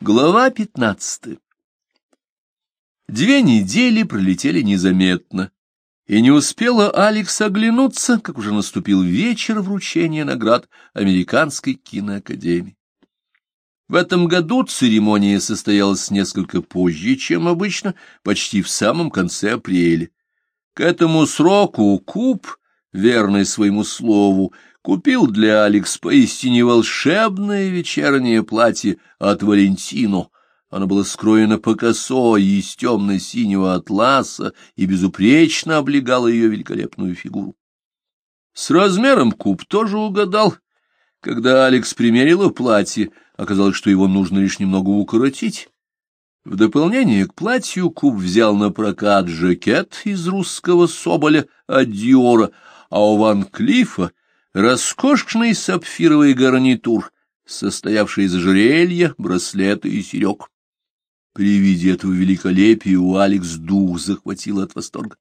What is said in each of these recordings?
Глава пятнадцатая Две недели пролетели незаметно, и не успела Алекс оглянуться, как уже наступил вечер вручения наград Американской киноакадемии. В этом году церемония состоялась несколько позже, чем обычно, почти в самом конце апреля. К этому сроку Куб, верный своему слову, купил для Алекс поистине волшебное вечернее платье от Валентино. Оно было скроено по косой из темно-синего атласа и безупречно облегало ее великолепную фигуру. С размером куб тоже угадал. Когда Алекс примерила платье, оказалось, что его нужно лишь немного укоротить. В дополнение к платью Куб взял на прокат жакет из русского соболя от Диора, а у Ван Клифа роскошный сапфировый гарнитур, состоявший из ожерелья, браслета и серег. При виде этого великолепия у Алекс дух захватил от восторга.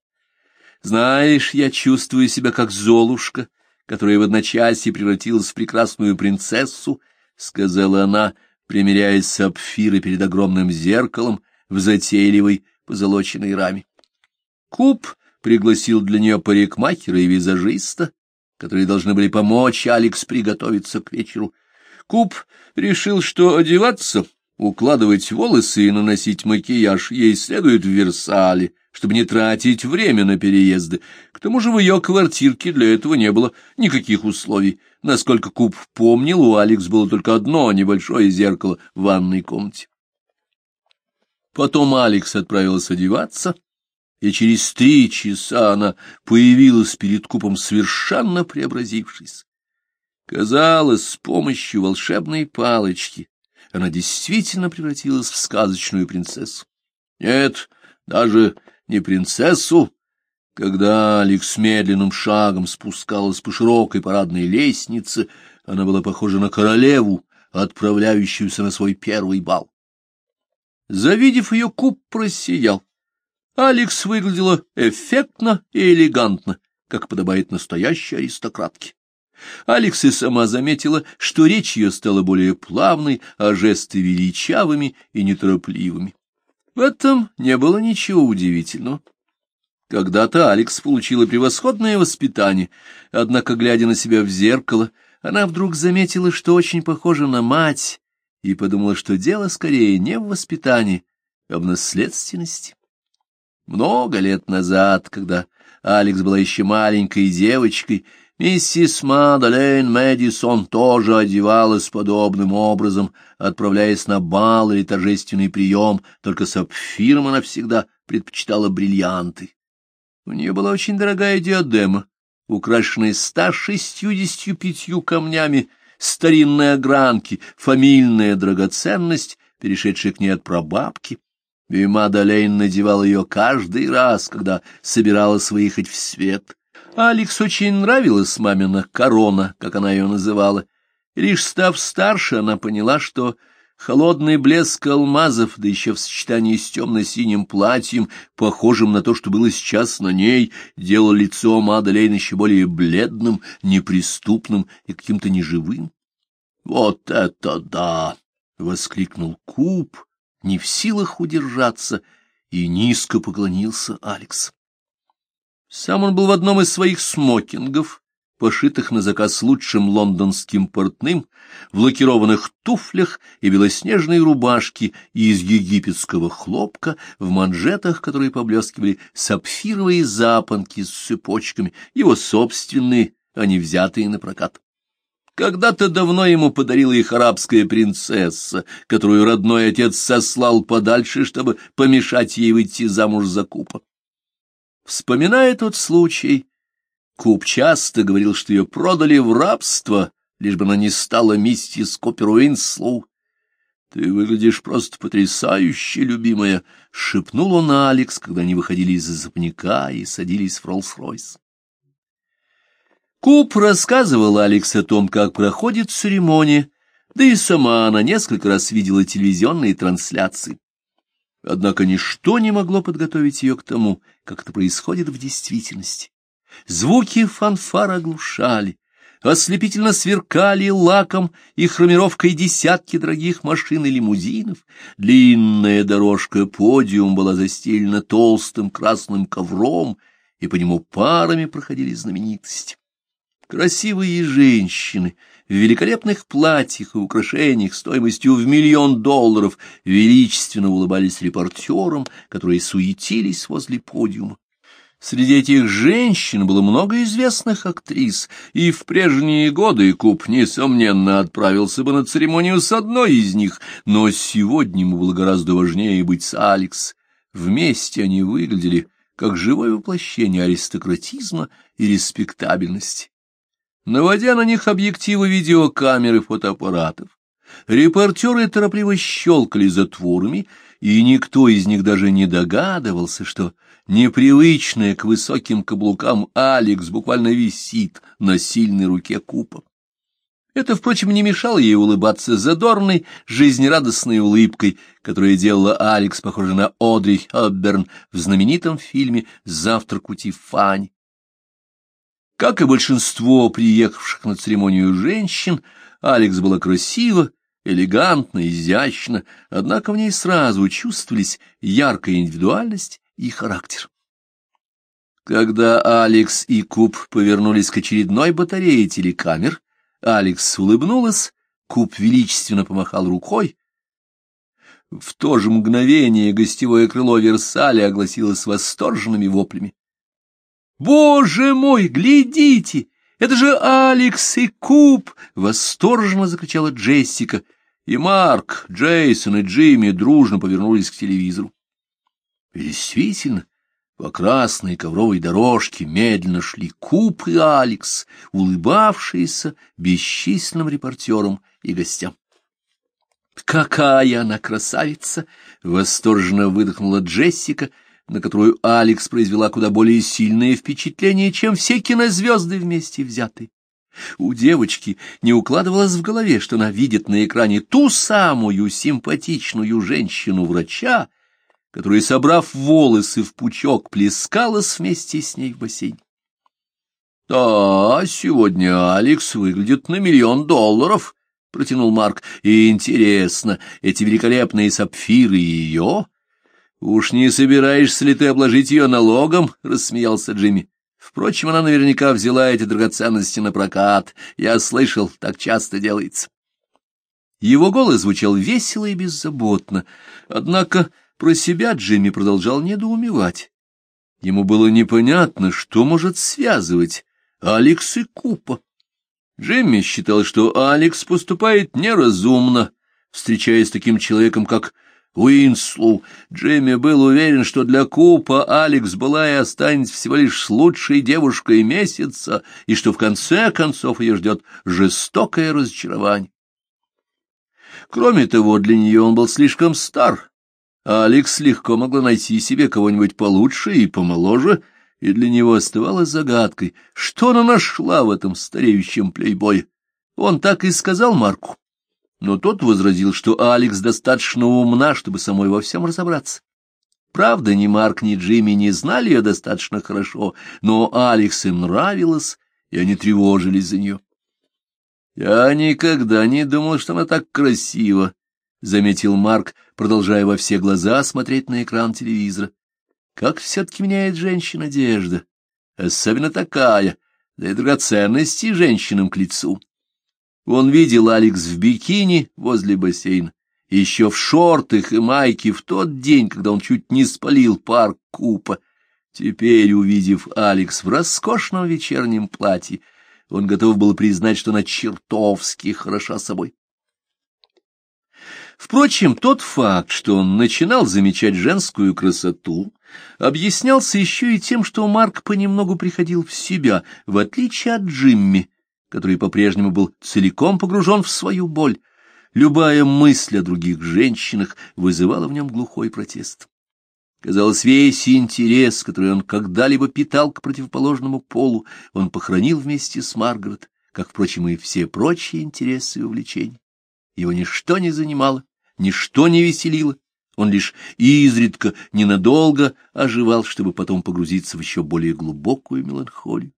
«Знаешь, я чувствую себя как Золушка, которая в одночасье превратилась в прекрасную принцессу», — сказала она, примеряясь сапфиры перед огромным зеркалом в затейливой позолоченной раме. Куб пригласил для нее парикмахера и визажиста, которые должны были помочь Алекс приготовиться к вечеру. Куб решил, что одеваться, укладывать волосы и наносить макияж ей следует в Версале, чтобы не тратить время на переезды. К тому же в ее квартирке для этого не было никаких условий. Насколько Куб помнил, у Алекс было только одно небольшое зеркало в ванной комнате. Потом Алекс отправилась одеваться — и через три часа она появилась перед купом совершенно преобразившись. Казалось, с помощью волшебной палочки она действительно превратилась в сказочную принцессу. Нет, даже не принцессу. Когда Алекс медленным шагом спускалась по широкой парадной лестнице, она была похожа на королеву, отправляющуюся на свой первый бал. Завидев ее, куб просиял. Алекс выглядела эффектно и элегантно, как подобает настоящей аристократке. Алекс и сама заметила, что речь ее стала более плавной, а жесты величавыми и неторопливыми. В этом не было ничего удивительного. Когда-то Алекс получила превосходное воспитание, однако, глядя на себя в зеркало, она вдруг заметила, что очень похожа на мать, и подумала, что дело скорее не в воспитании, а в наследственности. Много лет назад, когда Алекс была еще маленькой девочкой, миссис Мадалейн Мэдисон тоже одевалась подобным образом, отправляясь на бал или торжественный прием, только сапфиром она всегда предпочитала бриллианты. У нее была очень дорогая диадема, украшенная ста шестьюдесятью пятью камнями, старинные огранки, фамильная драгоценность, перешедшая к ней от прабабки, и Мадалейн надевал ее каждый раз, когда собиралась выехать в свет. Алекс очень нравилась мамина корона, как она ее называла. И лишь став старше, она поняла, что холодный блеск алмазов, да еще в сочетании с темно-синим платьем, похожим на то, что было сейчас на ней, делал лицо Мадалейн еще более бледным, неприступным и каким-то неживым. «Вот это да!» — воскликнул Куб не в силах удержаться, и низко поклонился Алекс. Сам он был в одном из своих смокингов, пошитых на заказ лучшим лондонским портным, в лакированных туфлях и белоснежной рубашке из египетского хлопка, в манжетах, которые поблескивали сапфировые запонки с цепочками, его собственные, а не взятые на прокат. Когда-то давно ему подарила их арабская принцесса, которую родной отец сослал подальше, чтобы помешать ей выйти замуж за Купа. Вспоминая тот случай, Куп часто говорил, что ее продали в рабство, лишь бы она не стала миссис Купер Уинслоу. — Ты выглядишь просто потрясающе, любимая, — шепнул он Алекс, когда они выходили из особняка и садились в Роллс-Ройс. Куб рассказывал Алекс о том, как проходит церемония, да и сама она несколько раз видела телевизионные трансляции. Однако ничто не могло подготовить ее к тому, как это происходит в действительности. Звуки фанфар оглушали, ослепительно сверкали лаком и хромировкой десятки дорогих машин и лимузинов. Длинная дорожка подиум была застелена толстым красным ковром, и по нему парами проходили знаменитости. Красивые женщины в великолепных платьях и украшениях стоимостью в миллион долларов величественно улыбались репортерам, которые суетились возле подиума. Среди этих женщин было много известных актрис, и в прежние годы Куб, несомненно, отправился бы на церемонию с одной из них, но сегодня ему было гораздо важнее быть с Алекс. Вместе они выглядели как живое воплощение аристократизма и респектабельности. Наводя на них объективы видеокамеры фотоаппаратов, репортеры торопливо щелкали затворами, и никто из них даже не догадывался, что непривычная к высоким каблукам Алекс буквально висит на сильной руке купа. Это, впрочем, не мешало ей улыбаться задорной, жизнерадостной улыбкой, которая делала Алекс похожей на Одри Хобберн в знаменитом фильме «Завтрак у Тиффани». Как и большинство приехавших на церемонию женщин, Алекс была красива, элегантна, изящна, однако в ней сразу чувствовались яркая индивидуальность и характер. Когда Алекс и Куб повернулись к очередной батарее телекамер, Алекс улыбнулась, Куб величественно помахал рукой. В то же мгновение гостевое крыло Версаля огласилось восторженными воплями. «Боже мой, глядите! Это же Алекс и Куб!» — восторженно закричала Джессика. И Марк, Джейсон и Джимми дружно повернулись к телевизору. И действительно, по красной ковровой дорожке медленно шли Куб и Алекс, улыбавшиеся бесчисленным репортерам и гостям. «Какая она красавица!» — восторженно выдохнула Джессика, на которую Алекс произвела куда более сильное впечатление, чем все кинозвезды вместе взятые. У девочки не укладывалось в голове, что она видит на экране ту самую симпатичную женщину-врача, которая, собрав волосы в пучок, плескалась вместе с ней в бассейн. — Да, сегодня Алекс выглядит на миллион долларов, — протянул Марк. — И интересно, эти великолепные сапфиры ее? — Уж не собираешься ли ты обложить ее налогом? — рассмеялся Джимми. — Впрочем, она наверняка взяла эти драгоценности на прокат. Я слышал, так часто делается. Его голос звучал весело и беззаботно, однако про себя Джимми продолжал недоумевать. Ему было непонятно, что может связывать Алекс и Купа. Джимми считал, что Алекс поступает неразумно, встречаясь с таким человеком, как Уинслу. Джимми был уверен, что для Купа Алекс была и останется всего лишь лучшей девушкой месяца, и что в конце концов ее ждет жестокое разочарование. Кроме того, для нее он был слишком стар, Алекс легко могла найти себе кого-нибудь получше и помоложе, и для него оставалось загадкой, что она нашла в этом стареющем плейбое. Он так и сказал Марку. Но тот возразил, что Алекс достаточно умна, чтобы самой во всем разобраться. Правда, ни Марк, ни Джимми не знали ее достаточно хорошо, но Алекс им нравилась, и они тревожились за нее. Я никогда не думал, что она так красива, — заметил Марк, продолжая во все глаза смотреть на экран телевизора. «Как все-таки меняет женщина одежда, особенно такая, да и драгоценности женщинам к лицу». Он видел Алекс в бикини возле бассейна, еще в шортах и майке в тот день, когда он чуть не спалил парк Купа. Теперь, увидев Алекс в роскошном вечернем платье, он готов был признать, что она чертовски хороша собой. Впрочем, тот факт, что он начинал замечать женскую красоту, объяснялся еще и тем, что Марк понемногу приходил в себя, в отличие от Джимми, который по-прежнему был целиком погружен в свою боль. Любая мысль о других женщинах вызывала в нем глухой протест. Казалось, весь интерес, который он когда-либо питал к противоположному полу, он похоронил вместе с Маргарет, как, впрочем, и все прочие интересы и увлечения. Его ничто не занимало, ничто не веселило, он лишь изредка ненадолго оживал, чтобы потом погрузиться в еще более глубокую меланхолию.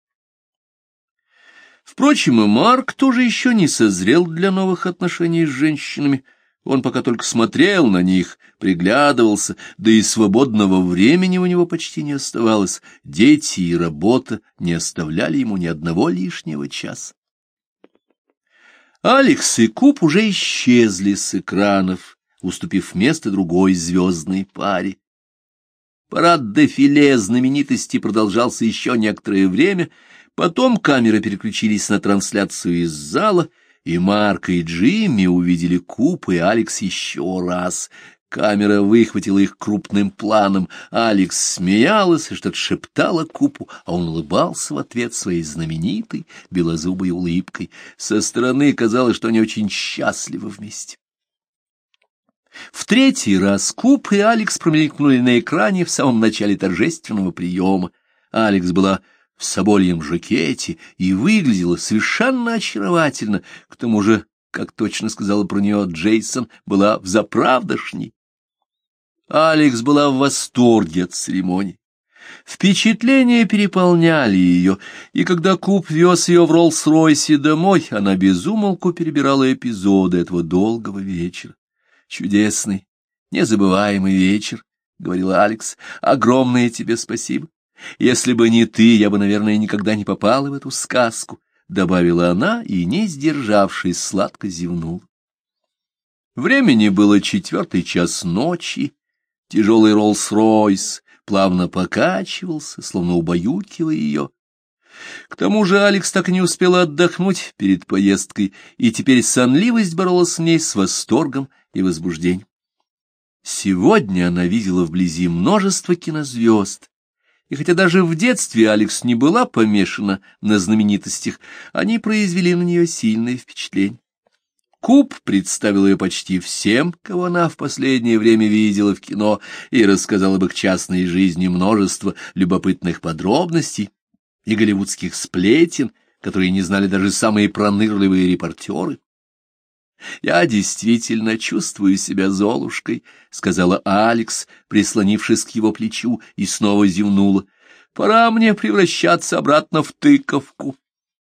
Впрочем, и Марк тоже еще не созрел для новых отношений с женщинами. Он пока только смотрел на них, приглядывался, да и свободного времени у него почти не оставалось. Дети и работа не оставляли ему ни одного лишнего часа. Алекс и Куб уже исчезли с экранов, уступив место другой звездной паре. Парад дефиле знаменитости продолжался еще некоторое время, потом камеры переключились на трансляцию из зала — и Марк, и Джимми увидели Куб и Алекс еще раз. Камера выхватила их крупным планом. Алекс смеялась и что-то шептала Купу, а он улыбался в ответ своей знаменитой белозубой улыбкой. Со стороны казалось, что они очень счастливы вместе. В третий раз Куп и Алекс промелькнули на экране в самом начале торжественного приема. Алекс была в собольем жакете и выглядела совершенно очаровательно, к тому же, как точно сказала про нее Джейсон, была в заправдошней. Алекс была в восторге от церемонии. Впечатления переполняли ее, и когда Куб вез ее в Роллс-Ройсе домой, она безумолку перебирала эпизоды этого долгого вечера. «Чудесный, незабываемый вечер», — говорила Алекс, — «огромное тебе спасибо. Если бы не ты, я бы, наверное, никогда не попала в эту сказку, — добавила она и, не сдержавшись, сладко зевнул. Времени было четвертый час ночи, тяжелый Роллс-Ройс плавно покачивался, словно убаюкивая ее. К тому же Алекс так и не успела отдохнуть перед поездкой, и теперь сонливость боролась с ней с восторгом и возбуждением. Сегодня она видела вблизи множество кинозвезд, и хотя даже в детстве Алекс не была помешана на знаменитостях, они произвели на нее сильное впечатление. Куб представил ее почти всем, кого она в последнее время видела в кино, и рассказал об их частной жизни множество любопытных подробностей и голливудских сплетен, которые не знали даже самые пронырливые репортеры. «Я действительно чувствую себя Золушкой», — сказала Алекс, прислонившись к его плечу, и снова зевнула. «Пора мне превращаться обратно в тыковку».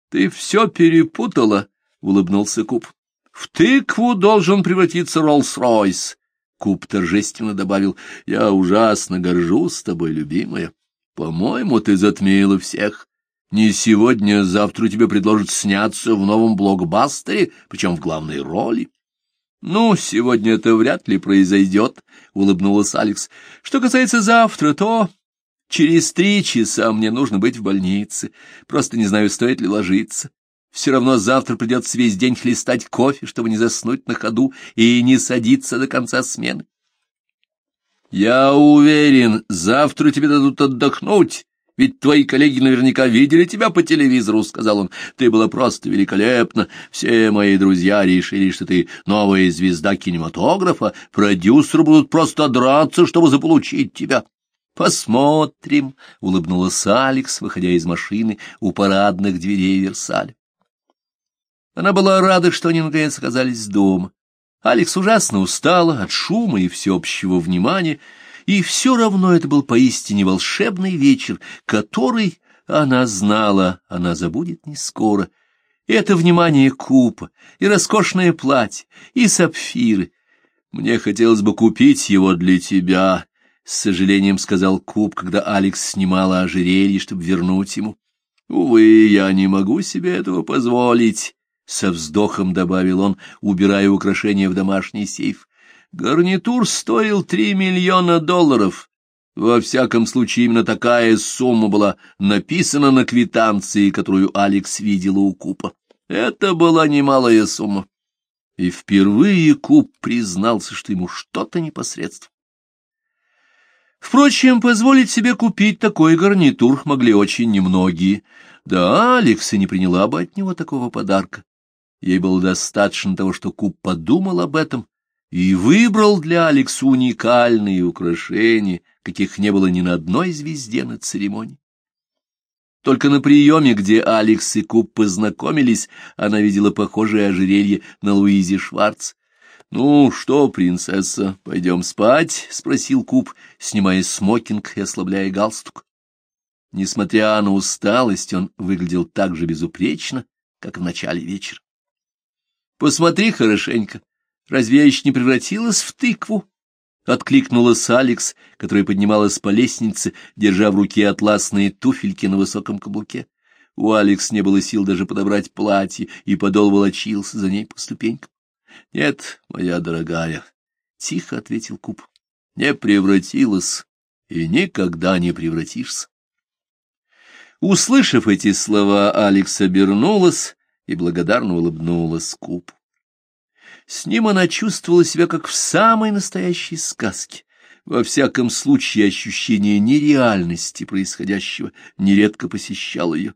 «Ты все перепутала», — улыбнулся Куб. «В тыкву должен превратиться Роллс-Ройс». Куб торжественно добавил, «Я ужасно горжусь тобой, любимая. По-моему, ты затмила всех. Не сегодня, а завтра тебе предложат сняться в новом блокбастере, причем в главной роли. — Ну, сегодня это вряд ли произойдет, — улыбнулась Алекс. — Что касается завтра, то через три часа мне нужно быть в больнице. Просто не знаю, стоит ли ложиться. Все равно завтра придется весь день хлестать кофе, чтобы не заснуть на ходу и не садиться до конца смены. — Я уверен, завтра тебе дадут отдохнуть, ведь твои коллеги наверняка видели тебя по телевизору, — сказал он. Ты была просто великолепна. Все мои друзья решили, что ты новая звезда кинематографа. Продюсеры будут просто драться, чтобы заполучить тебя. Посмотрим, — улыбнулась Алекс, выходя из машины у парадных дверей Версаля. Она была рада, что они наконец оказались дома. Алекс ужасно устала от шума и всеобщего внимания, и все равно это был поистине волшебный вечер, который, она знала, она забудет не скоро. это внимание купа, и роскошное платье, и сапфиры. Мне хотелось бы купить его для тебя, — с сожалением сказал Куб, когда Алекс снимала ожерелье, чтобы вернуть ему. Увы, я не могу себе этого позволить, — со вздохом добавил он, убирая украшения в домашний сейф. Гарнитур стоил три миллиона долларов. Во всяком случае, именно такая сумма была написана на квитанции, которую Алекс видела у Купа. Это была немалая сумма. И впервые Куп признался, что ему что-то непосредственно. Впрочем, позволить себе купить такой гарнитур могли очень немногие. Да Алекс и не приняла бы от него такого подарка. Ей было достаточно того, что Куб подумал об этом и выбрал для Алекса уникальные украшения, каких не было ни на одной звезде на церемонии. Только на приеме, где Алекс и Куб познакомились, она видела похожее ожерелье на Луизе Шварц. — Ну что, принцесса, пойдем спать? — спросил Куб, снимая смокинг и ослабляя галстук. Несмотря на усталость, он выглядел так же безупречно, как в начале вечера. Посмотри хорошенько, разве я еще не превратилась в тыкву? Откликнулась Алекс, которая поднималась по лестнице, держа в руке атласные туфельки на высоком каблуке. У Алекс не было сил даже подобрать платье, и подол волочился за ней по ступенькам. — Нет, моя дорогая, — тихо ответил Куб, — не превратилась и никогда не превратишься. Услышав эти слова, Алекс обернулась и благодарно улыбнулась Кубу. С ним она чувствовала себя как в самой настоящей сказке. Во всяком случае, ощущение нереальности происходящего нередко посещало ее.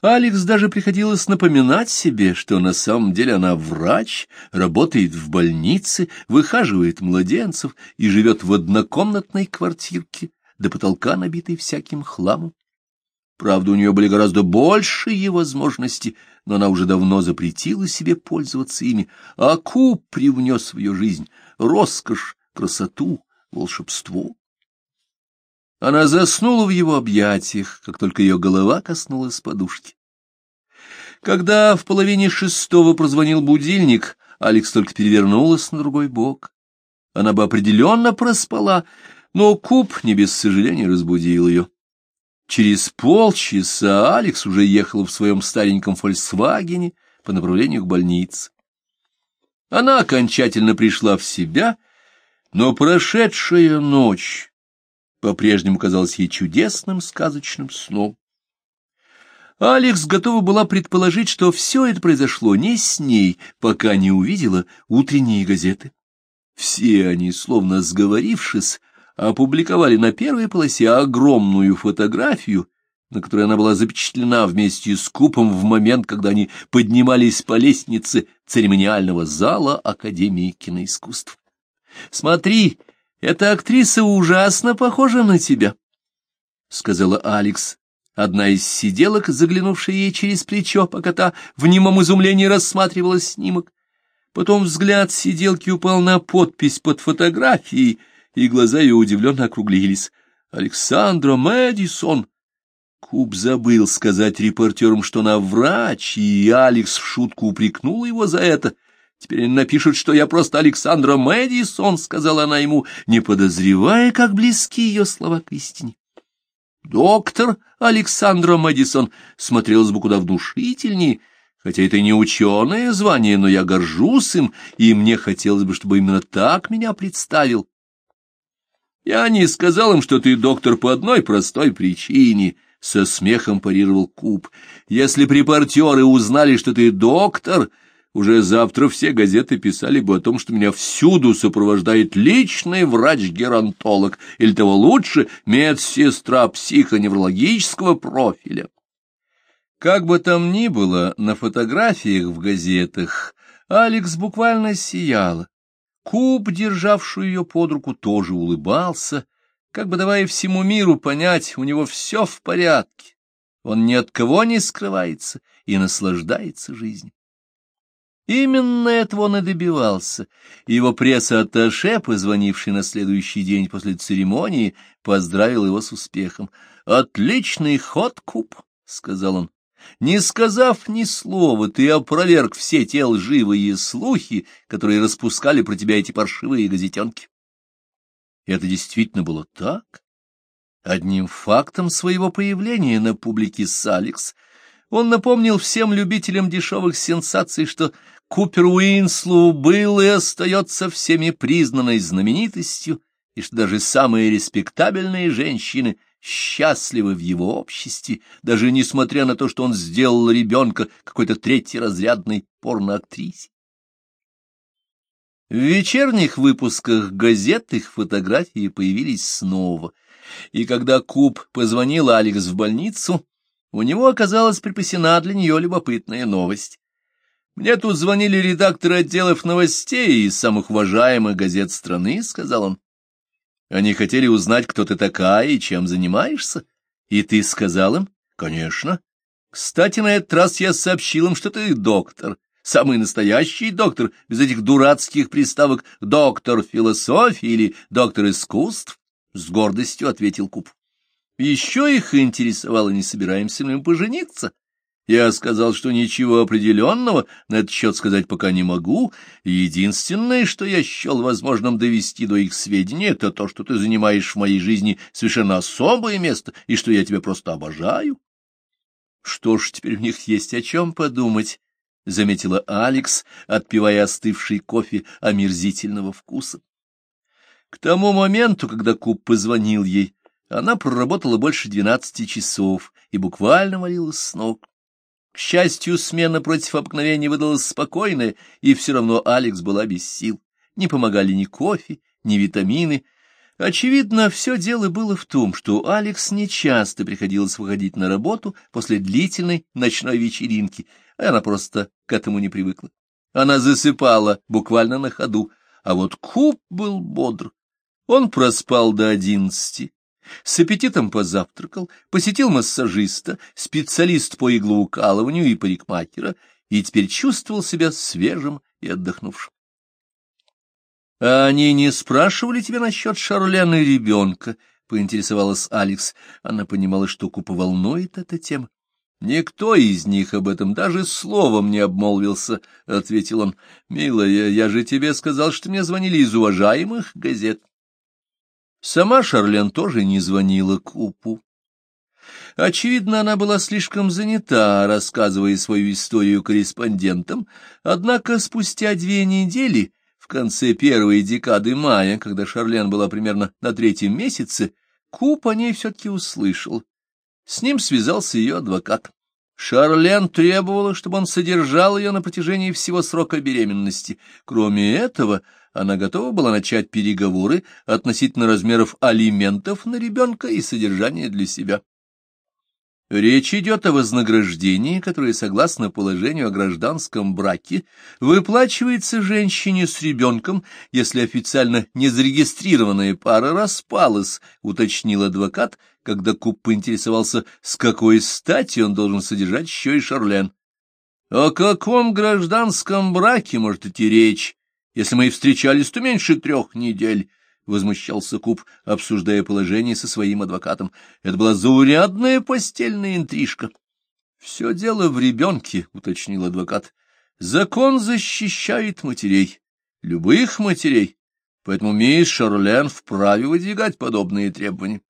Алекс даже приходилось напоминать себе, что на самом деле она врач, работает в больнице, выхаживает младенцев и живет в однокомнатной квартирке, до потолка набитой всяким хламом. Правда, у нее были гораздо большие возможности, но она уже давно запретила себе пользоваться ими, а Куб привнес в ее жизнь роскошь, красоту, волшебство. Она заснула в его объятиях, как только ее голова коснулась подушки. Когда в половине шестого прозвонил будильник, Алекс только перевернулась на другой бок. Она бы определенно проспала, но Куб не без сожаления разбудил ее. Через полчаса Алекс уже ехал в своем стареньком «Фольксвагене» по направлению к больнице. Она окончательно пришла в себя, но прошедшая ночь по-прежнему казалась ей чудесным сказочным сном. Алекс готова была предположить, что все это произошло не с ней, пока не увидела утренние газеты. Все они, словно сговорившись, опубликовали на первой полосе огромную фотографию, на которой она была запечатлена вместе с Купом в момент, когда они поднимались по лестнице церемониального зала Академии киноискусств. «Смотри, эта актриса ужасно похожа на тебя», — сказала Алекс. Одна из сиделок, заглянувшая ей через плечо, пока та в немом изумлении рассматривала снимок. Потом взгляд сиделки упал на подпись под фотографией, и глаза ее удивленно округлились. «Александра Мэдисон!» Куб забыл сказать репортерам, что она врач, и Алекс в шутку упрекнула его за это — Теперь они напишут, что я просто Александра Мэдисон, — сказала она ему, не подозревая, как близки ее слова к истине. Доктор Александра Мэдисон смотрелась бы куда внушительнее, хотя это не ученое звание, но я горжусь им, и мне хотелось бы, чтобы именно так меня представил. Я не сказал им, что ты доктор по одной простой причине, — со смехом парировал Куб. Если репортеры узнали, что ты доктор, уже завтра все газеты писали бы о том, что меня всюду сопровождает личный врач-геронтолог, или того лучше, медсестра психоневрологического профиля. Как бы там ни было, на фотографиях в газетах Алекс буквально сияла. Куб, державший ее под руку, тоже улыбался, как бы давая всему миру понять, у него все в порядке. Он ни от кого не скрывается и наслаждается жизнью. Именно этого он и добивался. Его пресса-атташе, позвонивший на следующий день после церемонии, поздравил его с успехом. «Отличный ход, Куп», — сказал он. «Не сказав ни слова, ты опроверг все те лживые слухи, которые распускали про тебя эти паршивые газетенки». Это действительно было так. Одним фактом своего появления на публике с Алекс он напомнил всем любителям дешевых сенсаций, что Купер Уинслоу был и остается всеми признанной знаменитостью, и что даже самые респектабельные женщины счастливы в его обществе, даже несмотря на то, что он сделал ребенка какой-то третьеразрядной порноактрисе. В вечерних выпусках газет их фотографии появились снова, и когда Куб позвонил Алекс в больницу, у него оказалась припасена для нее любопытная новость. «Мне тут звонили редакторы отделов новостей из самых уважаемых газет страны», — сказал он. «Они хотели узнать, кто ты такая и чем занимаешься. И ты сказал им?» «Конечно. Кстати, на этот раз я сообщил им, что ты доктор, самый настоящий доктор, без этих дурацких приставок «доктор философии» или «доктор искусств», — с гордостью ответил Куб. Еще их интересовало, не собираемся ли мы пожениться. Я сказал, что ничего определенного на этот счет сказать пока не могу. Единственное, что я счел возможным довести до их сведения, это то, что ты занимаешь в моей жизни совершенно особое место, и что я тебя просто обожаю. Что ж, теперь у них есть о чем подумать, — заметила Алекс, отпивая остывший кофе омерзительного вкуса. К тому моменту, когда Куб позвонил ей, она проработала больше двенадцати часов и буквально валилась с ног. К счастью, смена против обыкновения выдалась спокойная, и все равно Алекс была без сил. Не помогали ни кофе, ни витамины. Очевидно, все дело было в том, что Алекс нечасто приходилось выходить на работу после длительной ночной вечеринки, а она просто к этому не привыкла. Она засыпала буквально на ходу, а вот Куб был бодр. Он проспал до одиннадцати, с аппетитом позавтракал, посетил массажиста, специалист по иглоукалыванию и парикмахера, и теперь чувствовал себя свежим и отдохнувшим. — А они не спрашивали тебя насчет Шарлена и ребенка? — поинтересовалась Алекс. Она понимала, что Купа волнует эта тема. — Никто из них об этом даже словом не обмолвился, — ответил он. — Милая, я же тебе сказал, что мне звонили из уважаемых газет. Сама Шарлен тоже не звонила Купу. Очевидно, она была слишком занята, рассказывая свою историю корреспондентам, однако спустя две недели, в конце первой декады мая, когда Шарлен была примерно на третьем месяце, Куп о ней все-таки услышал. С ним связался ее адвокат. Шарлен требовала, чтобы он содержал ее на протяжении всего срока беременности. Кроме этого, она готова была начать переговоры относительно размеров алиментов на ребенка и содержания для себя. Речь идет о вознаграждении, которое, согласно положению о гражданском браке, выплачивается женщине с ребенком, если официально незарегистрированная пара распалась, уточнил адвокат, когда Куб поинтересовался, с какой стати он должен содержать еще и Шарлен. — О каком гражданском браке может идти речь, если мы и встречались, то меньше трех недель, — возмущался Куб, обсуждая положение со своим адвокатом. Это была заурядная постельная интрижка. — Все дело в ребенке, — уточнил адвокат. — Закон защищает матерей, любых матерей, поэтому мисс Шарлен вправе выдвигать подобные требования.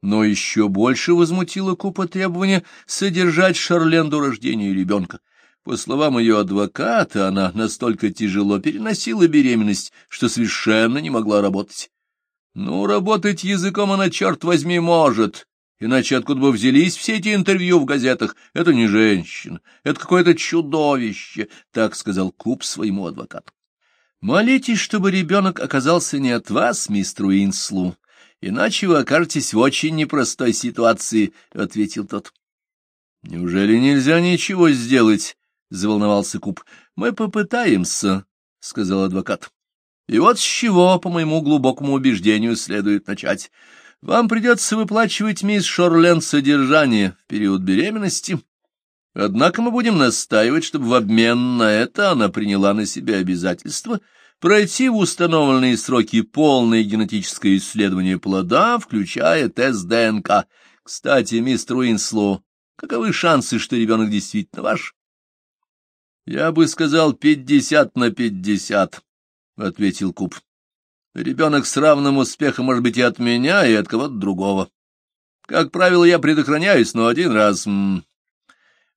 Но еще больше возмутило Купа требование содержать Шарлен до рождения ребенка. По словам ее адвоката, она настолько тяжело переносила беременность, что совершенно не могла работать. Ну, работать языком она, черт возьми, может. Иначе откуда бы взялись все эти интервью в газетах? Это не женщина, это какое-то чудовище, — так сказал Куб своему адвокату. Молитесь, чтобы ребенок оказался не от вас, мистер Уинслу, иначе вы окажетесь в очень непростой ситуации, — ответил тот. — Неужели нельзя ничего сделать? — заволновался Куб. — Мы попытаемся, — сказал адвокат. — И вот с чего, по моему глубокому убеждению, следует начать. Вам придется выплачивать мисс Шорлен содержание в период беременности. Однако мы будем настаивать, чтобы в обмен на это она приняла на себя обязательство пройти в установленные сроки полное генетическое исследование плода, включая тест ДНК. Кстати, мистер Уинслоу, каковы шансы, что ребенок действительно ваш? — Я бы сказал пятьдесят на пятьдесят, — ответил Куп. — Ребенок с равным успехом может быть и от меня, и от кого-то другого. Как правило, я предохраняюсь, но один раз...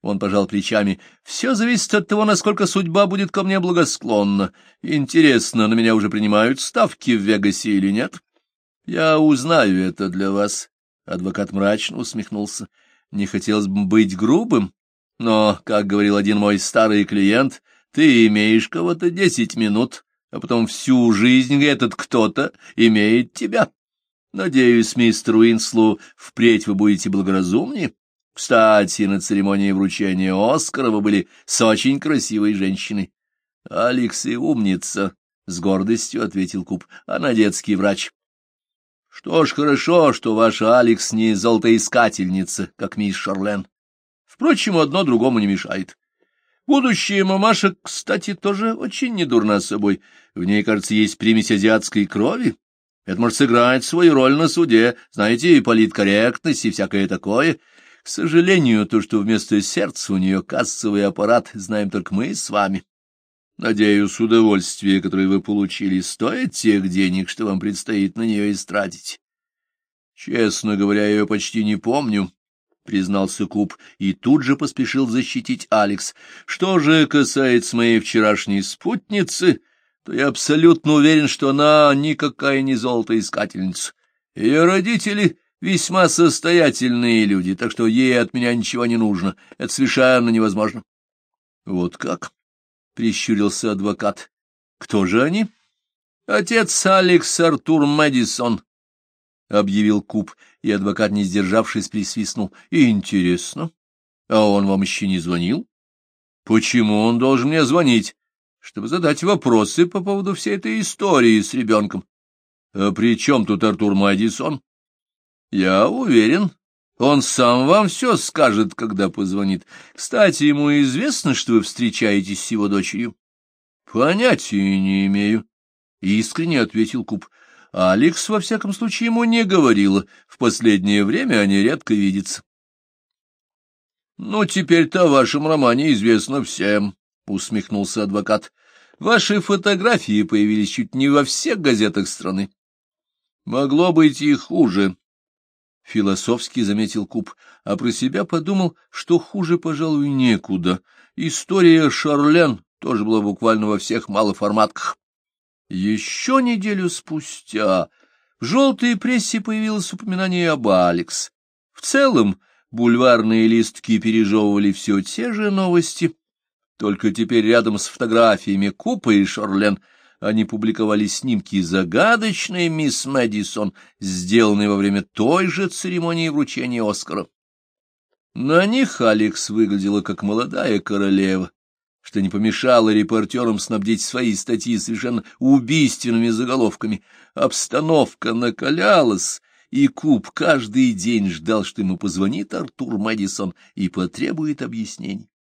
Он пожал плечами. Все зависит от того, насколько судьба будет ко мне благосклонна. Интересно, на меня уже принимают ставки в Вегасе или нет? Я узнаю это для вас. Адвокат мрачно усмехнулся. Не хотелось бы быть грубым, но, как говорил один мой старый клиент, ты имеешь кого-то десять минут, а потом всю жизнь этот кто-то имеет тебя. Надеюсь, мистер Уинслу, впредь вы будете благоразумнее. Кстати, на церемонии вручения Оскара вы были с очень красивой женщиной. — Алекс и умница, — с гордостью ответил Куб. — Она детский врач. — Что ж, хорошо, что ваша Алекс не золотоискательница, как мисс Шарлен. Впрочем, одно другому не мешает. Будущая мамаша, кстати, тоже очень недурна собой. В ней, кажется, есть примесь азиатской крови. Это может сыграть свою роль на суде, знаете, и политкорректность, и всякое такое. К сожалению, то, что вместо сердца у нее кассовый аппарат, знаем только мы с вами. Надеюсь, удовольствие, которое вы получили, стоит тех денег, что вам предстоит на нее истратить. Честно говоря, я ее почти не помню, — признался Куб, и тут же поспешил защитить Алекс. Что же касается моей вчерашней спутницы, то я абсолютно уверен, что она никакая не золотоискательница. Ее родители весьма состоятельные люди, так что ей от меня ничего не нужно. Это совершенно невозможно. — Вот как? — прищурился адвокат. — Кто же они? — Отец Алекс Артур Мэдисон, — объявил Куб, и адвокат, не сдержавшись, присвистнул. — Интересно. А он вам еще не звонил? — Почему он должен мне звонить? Чтобы задать вопросы по поводу всей этой истории с ребенком. — А при чем тут Артур Мэдисон? — Я уверен, он сам вам все скажет, когда позвонит. Кстати, ему известно, что вы встречаетесь с его дочерью? — Понятия не имею, — искренне ответил Куб. А Алекс, во всяком случае, ему не говорила. В последнее время они редко видятся. — Ну, теперь-то о вашем романе известно всем, — усмехнулся адвокат. — Ваши фотографии появились чуть не во всех газетах страны. Могло быть и хуже, Философски заметил Куб, а про себя подумал, что хуже, пожалуй, некуда. История Шарлен тоже была буквально во всех малоформатках. Еще неделю спустя в желтой прессе появилось упоминание об Алекс. В целом бульварные листки пережевывали все те же новости, только теперь рядом с фотографиями Купа и Шарлен — они публиковали снимки загадочной мисс Мэдисон, сделанные во время той же церемонии вручения Оскара. На них Алекс выглядела как молодая королева, что не помешало репортерам снабдить свои статьи совершенно убийственными заголовками. Обстановка накалялась, и Куб каждый день ждал, что ему позвонит Артур Мэдисон и потребует объяснений.